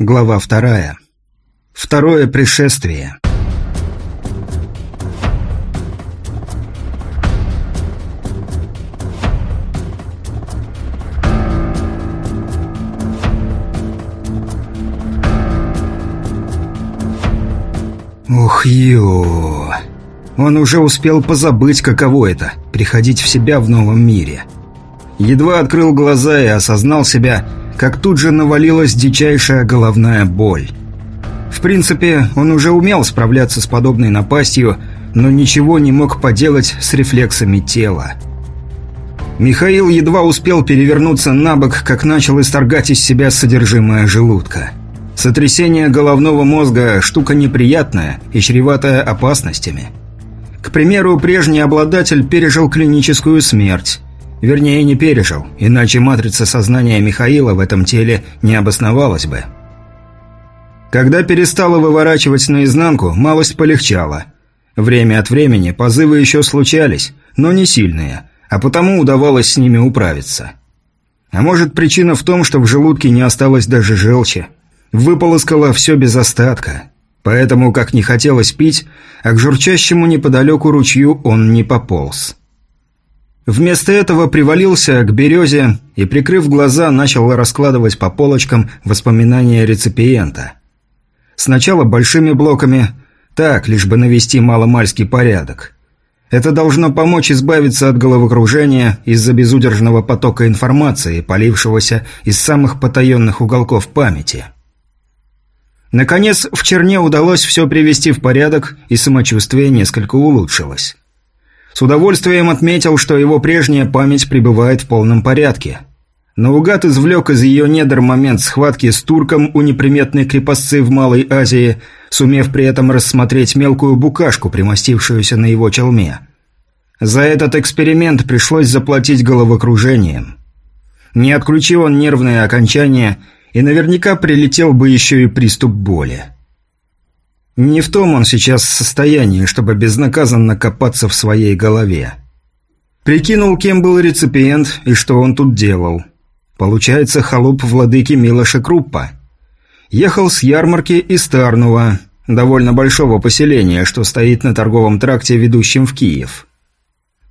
Глава вторая. Второе пришествие. Ух, ё. Он уже успел позабыть, каково это – приходить в себя в новом мире. Едва открыл глаза и осознал себя – как тут же навалилась дичайшая головная боль. В принципе, он уже умел справляться с подобной напастью, но ничего не мог поделать с рефлексами тела. Михаил едва успел перевернуться на бок, как начал исторгать из себя содержимое желудка. Сотрясение головного мозга – штука неприятная и чреватая опасностями. К примеру, прежний обладатель пережил клиническую смерть, Вернее, не пережил, иначе матрица сознания Михаила в этом теле не обосновалась бы. Когда перестала выворачивать наизнанку, малость полегчала. Время от времени позывы еще случались, но не сильные, а потому удавалось с ними управиться. А может, причина в том, что в желудке не осталось даже желчи. Выполоскало все без остатка. Поэтому, как не хотелось пить, а к журчащему неподалеку ручью он не пополз. Вместо этого привалился к березе и, прикрыв глаза, начал раскладывать по полочкам воспоминания реципиента. Сначала большими блоками, так, лишь бы навести маломальский порядок. Это должно помочь избавиться от головокружения из-за безудержного потока информации, полившегося из самых потаенных уголков памяти. Наконец, в черне удалось все привести в порядок, и самочувствие несколько улучшилось. С удовольствием отметил, что его прежняя память пребывает в полном порядке. Наугад извлек из ее недр момент схватки с турком у неприметной крепостцы в Малой Азии, сумев при этом рассмотреть мелкую букашку, примостившуюся на его челме. За этот эксперимент пришлось заплатить головокружением. Не отключил он нервные окончания, и наверняка прилетел бы еще и приступ боли. Не в том он сейчас состоянии, чтобы безнаказанно копаться в своей голове. Прикинул, кем был реципиент и что он тут делал. Получается, холоп владыки Милоша Круппа. Ехал с ярмарки из Тарнува, довольно большого поселения, что стоит на торговом тракте, ведущем в Киев.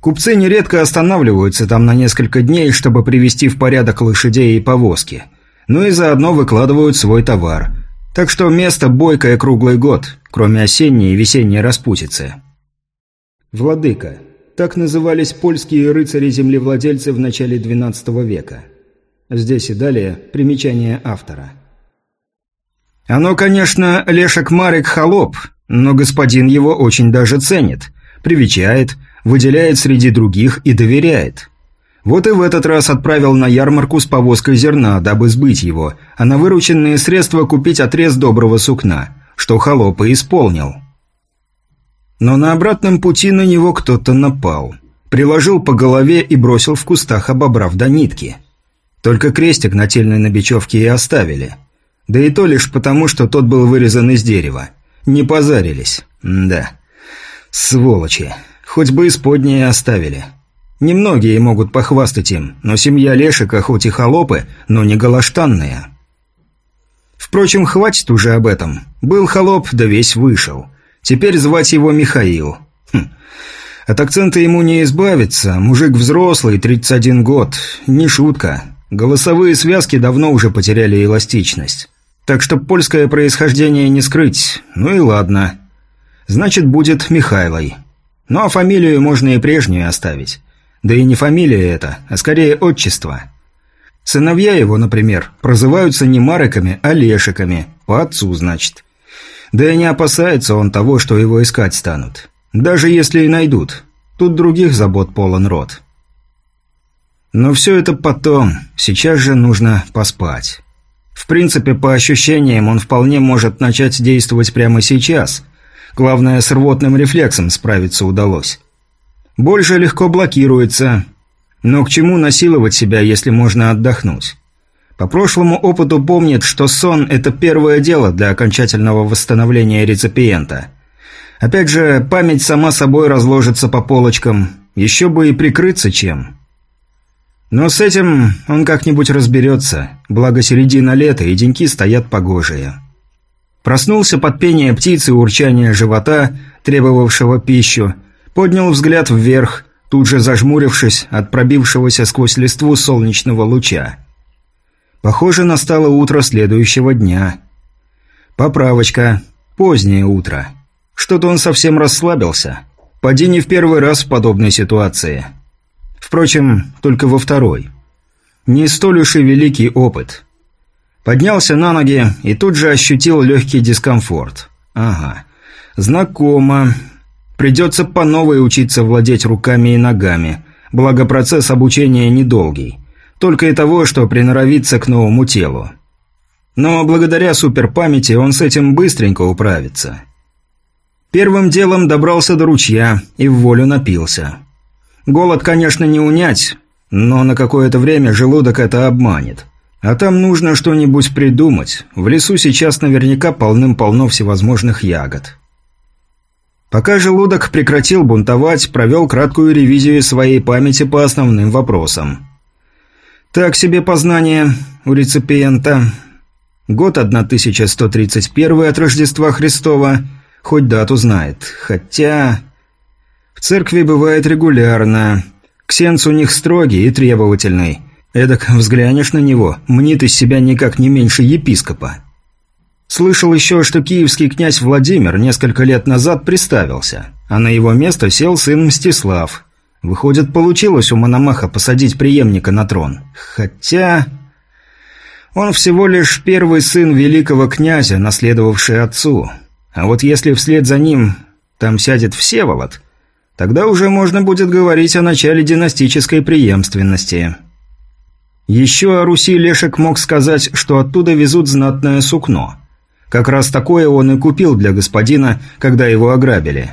Купцы нередко останавливаются там на несколько дней, чтобы привести в порядок лошадей и повозки. Ну и заодно выкладывают свой товар – так что место бойкое круглый год, кроме осенней и весенней распутицы. Владыка. Так назывались польские рыцари-землевладельцы в начале XII века. Здесь и далее примечание автора. Оно, конечно, Лешек Марек холоп, но господин его очень даже ценит, привечает, выделяет среди других и доверяет. Вот и в этот раз отправил на ярмарку с повозкой зерна, дабы сбыть его, а на вырученные средства купить отрез доброго сукна, что холоп и исполнил. Но на обратном пути на него кто-то напал. Приложил по голове и бросил в кустах, обобрав до нитки. Только крестик на тельной на бечевке и оставили. Да и то лишь потому, что тот был вырезан из дерева. Не позарились. М да. Сволочи. Хоть бы исподнее оставили. Немногие могут похвастать им, но семья Лешика хоть и холопы, но не голоштанные. Впрочем, хватит уже об этом. Был холоп, да весь вышел. Теперь звать его Михаил. Хм. От акцента ему не избавиться. Мужик взрослый, 31 год. Не шутка. Голосовые связки давно уже потеряли эластичность. Так что польское происхождение не скрыть. Ну и ладно. Значит, будет Михайлой. Ну а фамилию можно и прежнюю оставить. Да и не фамилия это, а скорее отчество. Сыновья его, например, прозываются не Мариками, а Лешиками, по отцу, значит. Да и не опасается он того, что его искать станут. Даже если и найдут. Тут других забот полон рот. Но все это потом, сейчас же нужно поспать. В принципе, по ощущениям, он вполне может начать действовать прямо сейчас. Главное, с рвотным рефлексом справиться удалось. Больше легко блокируется. Но к чему насиловать себя, если можно отдохнуть? По прошлому опыту помнит, что сон – это первое дело для окончательного восстановления реципиента. Опять же, память сама собой разложится по полочкам. Еще бы и прикрыться чем. Но с этим он как-нибудь разберется, благо середина лета и деньки стоят погожие. Проснулся под пение птицы урчание живота, требовавшего пищу, поднял взгляд вверх, тут же зажмурившись от пробившегося сквозь листву солнечного луча. Похоже, настало утро следующего дня. Поправочка. Позднее утро. Что-то он совсем расслабился. Поди не в первый раз в подобной ситуации. Впрочем, только во второй. Не столь уж и великий опыт. Поднялся на ноги и тут же ощутил легкий дискомфорт. Ага. Знакомо. Придется по новой учиться владеть руками и ногами. Благо процесс обучения недолгий. Только и того, что приноровиться к новому телу. Но благодаря суперпамяти он с этим быстренько управится. Первым делом добрался до ручья и в волю напился. Голод, конечно, не унять, но на какое-то время желудок это обманет. А там нужно что-нибудь придумать. В лесу сейчас наверняка полным-полно всевозможных ягод. Пока желудок прекратил бунтовать, провел краткую ревизию своей памяти по основным вопросам. Так себе познание у реципиента. Год 1131 от Рождества Христова, хоть дату знает. Хотя... В церкви бывает регулярно. Ксенц у них строгий и требовательный. Эдак взглянешь на него, мнит из себя никак не меньше епископа. Слышал еще, что киевский князь Владимир несколько лет назад приставился, а на его место сел сын Мстислав. Выходит, получилось у Мономаха посадить преемника на трон. Хотя... Он всего лишь первый сын великого князя, наследовавший отцу. А вот если вслед за ним там сядет Всеволод, Тогда уже можно будет говорить о начале династической преемственности. Еще о Руси Лешек мог сказать, что оттуда везут знатное сукно. Как раз такое он и купил для господина, когда его ограбили.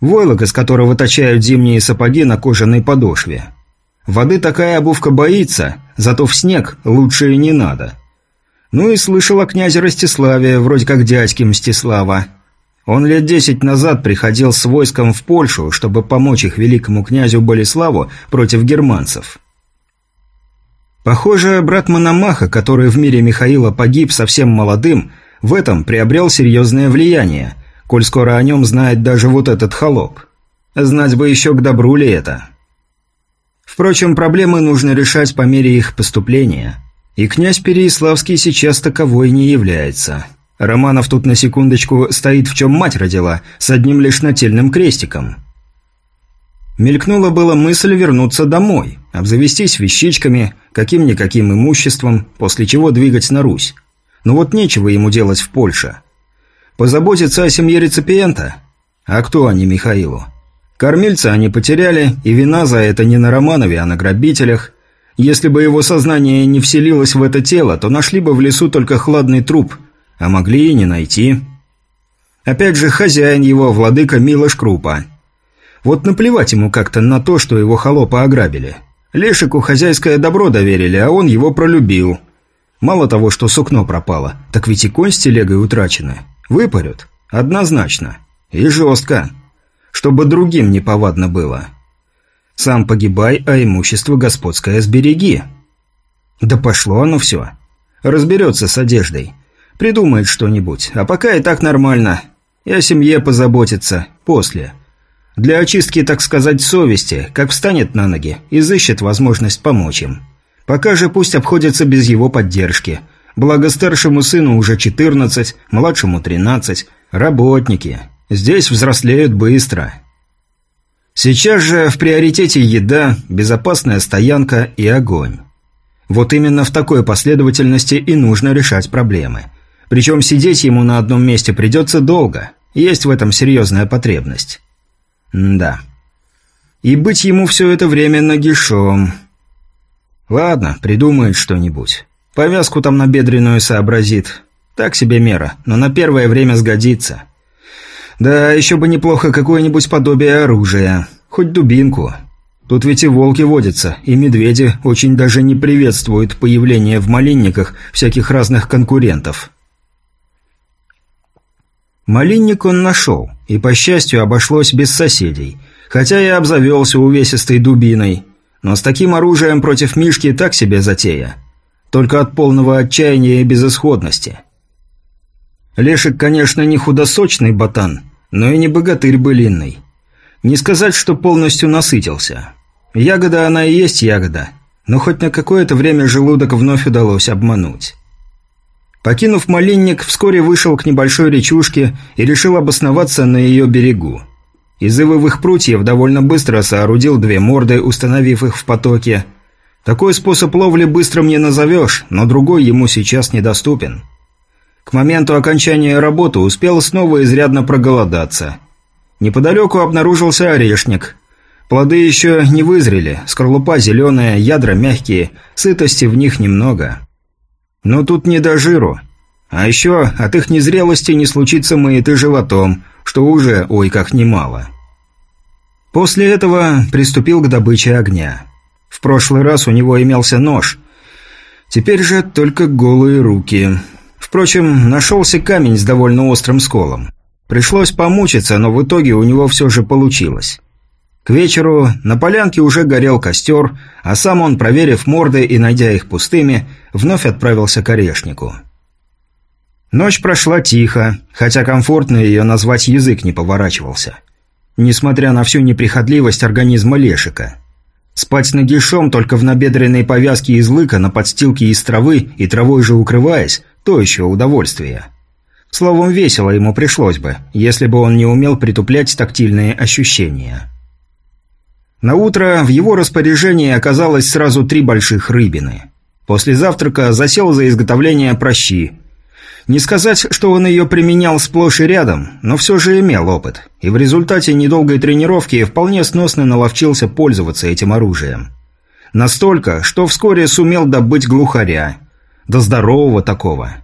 Войлок, из которого точают зимние сапоги на кожаной подошве. Воды такая обувка боится, зато в снег лучше и не надо. Ну и слышал о князе Ростиславе, вроде как дядьке Мстислава. Он лет десять назад приходил с войском в Польшу, чтобы помочь их великому князю Болеславу против германцев. Похоже, брат Мономаха, который в мире Михаила погиб совсем молодым, в этом приобрел серьезное влияние, коль скоро о нем знает даже вот этот холоп. Знать бы еще к добру ли это. Впрочем, проблемы нужно решать по мере их поступления. И князь Переяславский сейчас таковой не является. Романов тут на секундочку стоит в чем мать родила, с одним лишь нательным крестиком. Мелькнула была мысль вернуться домой, обзавестись вещичками, каким-никаким имуществом, после чего двигать на Русь. Но вот нечего ему делать в Польше. Позаботиться о семье реципиента? А кто они Михаилу? Кормильца они потеряли, и вина за это не на Романове, а на грабителях. Если бы его сознание не вселилось в это тело, то нашли бы в лесу только хладный труп – а могли и не найти. Опять же, хозяин его, владыка Милош Крупа. Вот наплевать ему как-то на то, что его холопа ограбили. Лешику хозяйское добро доверили, а он его пролюбил. Мало того, что сукно пропало, так ведь и конь с телегой утрачены. Выпарют. Однозначно. И жестко. Чтобы другим не повадно было. Сам погибай, а имущество господское сбереги. Да пошло оно все. Разберется с одеждой. Придумает что-нибудь. А пока и так нормально. И о семье позаботится. После. Для очистки, так сказать, совести, как встанет на ноги, изыщет возможность помочь им. Пока же пусть обходится без его поддержки. Благо старшему сыну уже 14, младшему 13. Работники. Здесь взрослеют быстро. Сейчас же в приоритете еда, безопасная стоянка и огонь. Вот именно в такой последовательности и нужно решать проблемы. Причем сидеть ему на одном месте придется долго. Есть в этом серьезная потребность. М да. И быть ему все это время нагишом. Ладно, придумает что-нибудь. Повязку там на бедренную сообразит. Так себе мера, но на первое время сгодится. Да, еще бы неплохо какое-нибудь подобие оружия. Хоть дубинку. Тут ведь и волки водятся, и медведи очень даже не приветствуют появление в малинниках всяких разных конкурентов. Малинник он нашел, и, по счастью, обошлось без соседей, хотя и обзавелся увесистой дубиной. Но с таким оружием против Мишки так себе затея. Только от полного отчаяния и безысходности. Лешик, конечно, не худосочный ботан, но и не богатырь былинный. Не сказать, что полностью насытился. Ягода она и есть ягода, но хоть на какое-то время желудок вновь удалось обмануть. Покинув малинник, вскоре вышел к небольшой речушке и решил обосноваться на ее берегу. Из ивовых прутьев довольно быстро соорудил две морды, установив их в потоке. Такой способ ловли быстро мне назовешь, но другой ему сейчас недоступен. К моменту окончания работы успел снова изрядно проголодаться. Неподалеку обнаружился орешник. Плоды еще не вызрели, скорлупа зеленая, ядра мягкие, сытости в них немного. Но тут не до жиру. А еще от их незрелости не случится маяты животом, что уже, ой, как немало. После этого приступил к добыче огня. В прошлый раз у него имелся нож. Теперь же только голые руки. Впрочем, нашелся камень с довольно острым сколом. Пришлось помучиться, но в итоге у него все же получилось. К вечеру на полянке уже горел костер, а сам он, проверив морды и найдя их пустыми, вновь отправился к орешнику. Ночь прошла тихо, хотя комфортно ее назвать язык не поворачивался. Несмотря на всю неприхотливость организма Лешика. Спать нагишом только в набедренной повязке из лыка на подстилке из травы и травой же укрываясь, то еще удовольствие. Словом, весело ему пришлось бы, если бы он не умел притуплять тактильные ощущения. На утро в его распоряжении оказалось сразу три больших рыбины. После завтрака засел за изготовление прощи. Не сказать, что он ее применял сплошь и рядом, но все же имел опыт, и в результате недолгой тренировки вполне сносно наловчился пользоваться этим оружием. Настолько, что вскоре сумел добыть глухаря. До здорового такого.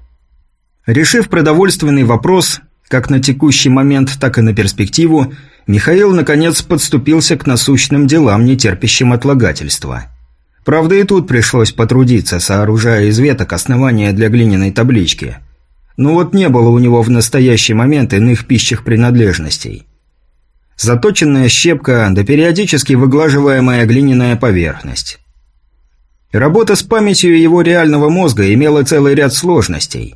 Решив продовольственный вопрос, как на текущий момент, так и на перспективу, Михаил, наконец, подступился к насущным делам, не терпящим отлагательства. Правда, и тут пришлось потрудиться, сооружая из веток основания для глиняной таблички. Но вот не было у него в настоящий момент иных пищих принадлежностей. Заточенная щепка, да периодически выглаживаемая глиняная поверхность. Работа с памятью его реального мозга имела целый ряд сложностей.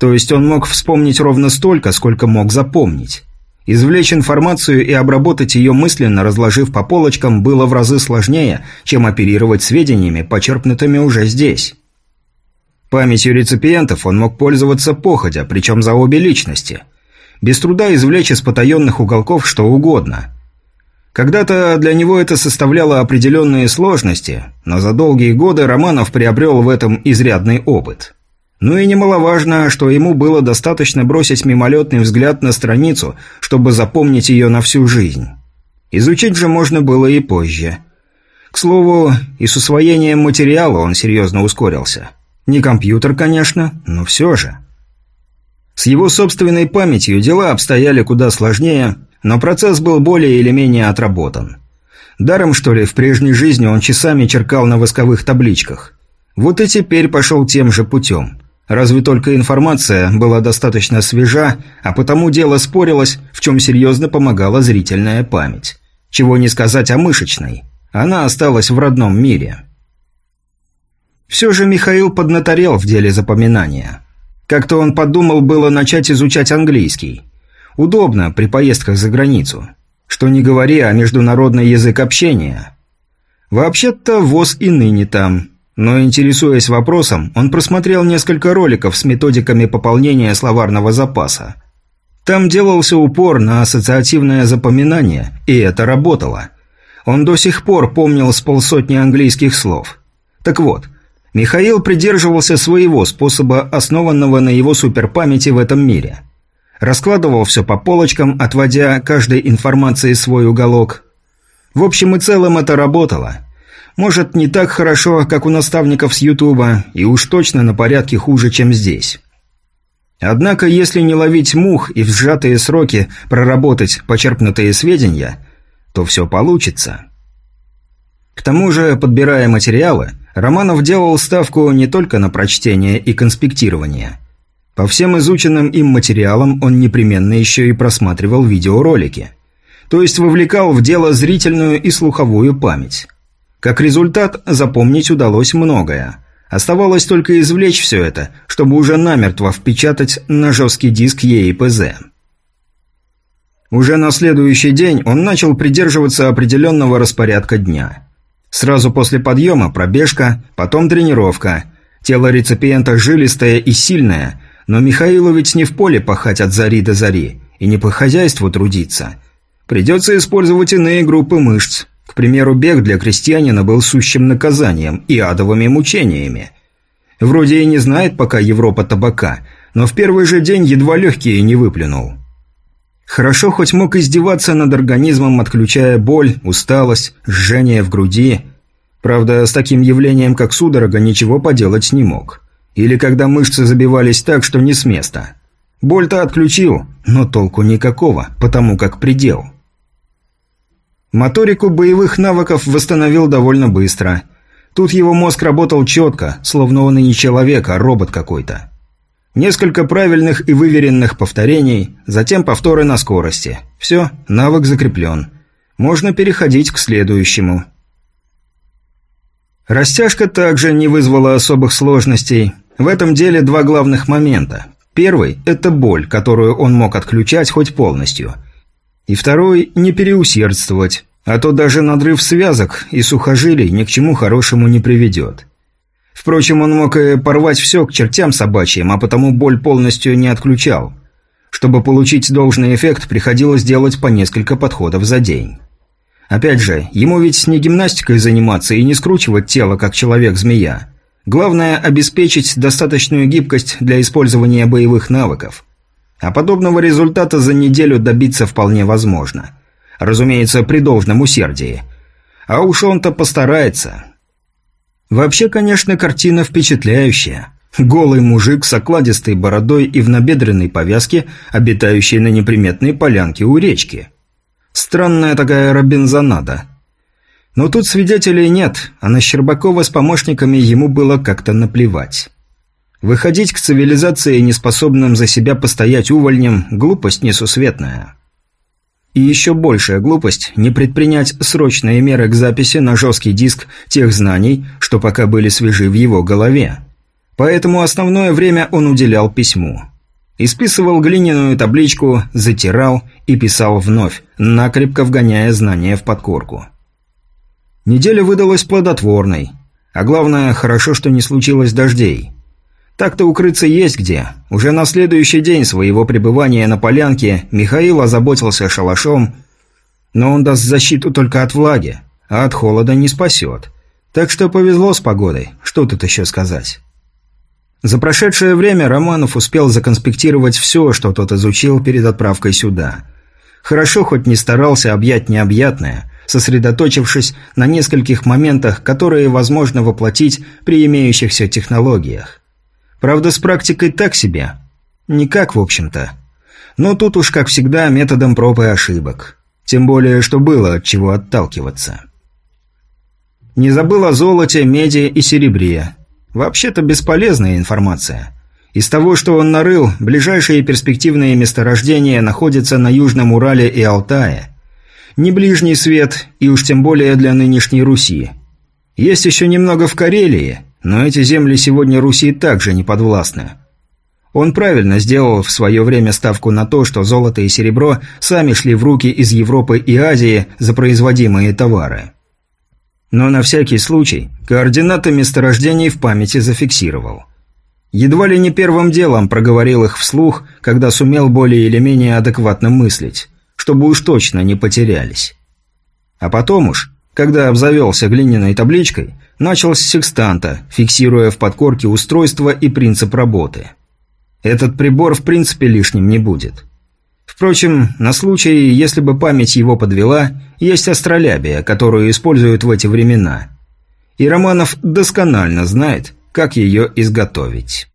То есть он мог вспомнить ровно столько, сколько мог запомнить. Извлечь информацию и обработать ее мысленно, разложив по полочкам, было в разы сложнее, чем оперировать сведениями, почерпнутыми уже здесь. Памятью реципиентов он мог пользоваться походя, причем за обе личности. Без труда извлечь из потаенных уголков что угодно. Когда-то для него это составляло определенные сложности, но за долгие годы Романов приобрел в этом изрядный опыт. Ну и немаловажно, что ему было достаточно бросить мимолетный взгляд на страницу, чтобы запомнить ее на всю жизнь. Изучить же можно было и позже. К слову, и с усвоением материала он серьезно ускорился. Не компьютер, конечно, но все же. С его собственной памятью дела обстояли куда сложнее, но процесс был более или менее отработан. Даром, что ли, в прежней жизни он часами черкал на восковых табличках. Вот и теперь пошел тем же путем – Разве только информация была достаточно свежа, а потому дело спорилось, в чем серьезно помогала зрительная память. Чего не сказать о мышечной. Она осталась в родном мире. Все же Михаил поднаторел в деле запоминания. Как-то он подумал было начать изучать английский. Удобно при поездках за границу. Что не говори, а международный язык общения. Вообще-то ВОЗ и ныне там – но, интересуясь вопросом, он просмотрел несколько роликов с методиками пополнения словарного запаса. Там делался упор на ассоциативное запоминание, и это работало. Он до сих пор помнил с полсотни английских слов. Так вот, Михаил придерживался своего способа, основанного на его суперпамяти в этом мире. Раскладывал все по полочкам, отводя каждой информации свой уголок. В общем и целом это работало – может, не так хорошо, как у наставников с Ютуба, и уж точно на порядке хуже, чем здесь. Однако, если не ловить мух и в сжатые сроки проработать почерпнутые сведения, то все получится. К тому же, подбирая материалы, Романов делал ставку не только на прочтение и конспектирование. По всем изученным им материалам он непременно еще и просматривал видеоролики. То есть вовлекал в дело зрительную и слуховую память. Как результат, запомнить удалось многое. Оставалось только извлечь все это, чтобы уже намертво впечатать на жесткий диск ЕИПЗ. Уже на следующий день он начал придерживаться определенного распорядка дня. Сразу после подъема пробежка, потом тренировка. Тело реципиента жилистое и сильное, но Михаилу ведь не в поле пахать от зари до зари, и не по хозяйству трудиться. Придется использовать иные группы мышц. К примеру, бег для крестьянина был сущим наказанием и адовыми мучениями. Вроде и не знает пока Европа табака, но в первый же день едва легкие не выплюнул. Хорошо хоть мог издеваться над организмом, отключая боль, усталость, жжение в груди. Правда, с таким явлением, как судорога, ничего поделать не мог. Или когда мышцы забивались так, что не с места. Боль-то отключил, но толку никакого, потому как предел. Моторику боевых навыков восстановил довольно быстро. Тут его мозг работал четко, словно он и не человек, а робот какой-то. Несколько правильных и выверенных повторений, затем повторы на скорости. Все, навык закреплен. Можно переходить к следующему. Растяжка также не вызвала особых сложностей. В этом деле два главных момента. Первый – это боль, которую он мог отключать хоть полностью. И второй – не переусердствовать, а то даже надрыв связок и сухожилий ни к чему хорошему не приведет. Впрочем, он мог и порвать все к чертям собачьим, а потому боль полностью не отключал. Чтобы получить должный эффект, приходилось делать по несколько подходов за день. Опять же, ему ведь не гимнастикой заниматься и не скручивать тело, как человек-змея. Главное – обеспечить достаточную гибкость для использования боевых навыков. А подобного результата за неделю добиться вполне возможно. Разумеется, при должном усердии. А уж он-то постарается. Вообще, конечно, картина впечатляющая. Голый мужик с окладистой бородой и в набедренной повязке, обитающий на неприметной полянке у речки. Странная такая робинзонада. Но тут свидетелей нет, а на Щербакова с помощниками ему было как-то наплевать. Выходить к цивилизации, неспособным за себя постоять увольнем, глупость несусветная. И еще большая глупость – не предпринять срочные меры к записи на жесткий диск тех знаний, что пока были свежи в его голове. Поэтому основное время он уделял письму. Исписывал глиняную табличку, затирал и писал вновь, накрепко вгоняя знания в подкорку. Неделя выдалась плодотворной. А главное, хорошо, что не случилось дождей. Так-то укрыться есть где. Уже на следующий день своего пребывания на полянке Михаил озаботился шалашом, но он даст защиту только от влаги, а от холода не спасет. Так что повезло с погодой, что тут еще сказать. За прошедшее время Романов успел законспектировать все, что тот изучил перед отправкой сюда. Хорошо хоть не старался объять необъятное, сосредоточившись на нескольких моментах, которые возможно воплотить при имеющихся технологиях. Правда, с практикой так себе. Никак, в общем-то. Но тут уж, как всегда, методом проб и ошибок. Тем более, что было от чего отталкиваться. Не забыл о золоте, меди и серебре. Вообще-то бесполезная информация. Из того, что он нарыл, ближайшие перспективные месторождения находятся на Южном Урале и Алтае. Не ближний свет, и уж тем более для нынешней Руси. Есть еще немного в Карелии, но эти земли сегодня Руси также не подвластны. Он правильно сделал в свое время ставку на то, что золото и серебро сами шли в руки из Европы и Азии за производимые товары. Но на всякий случай координаты месторождений в памяти зафиксировал. Едва ли не первым делом проговорил их вслух, когда сумел более или менее адекватно мыслить, чтобы уж точно не потерялись. А потом уж, когда обзавелся глиняной табличкой, начал с секстанта, фиксируя в подкорке устройство и принцип работы. Этот прибор в принципе лишним не будет. Впрочем, на случай, если бы память его подвела, есть астролябия, которую используют в эти времена. И Романов досконально знает, как ее изготовить.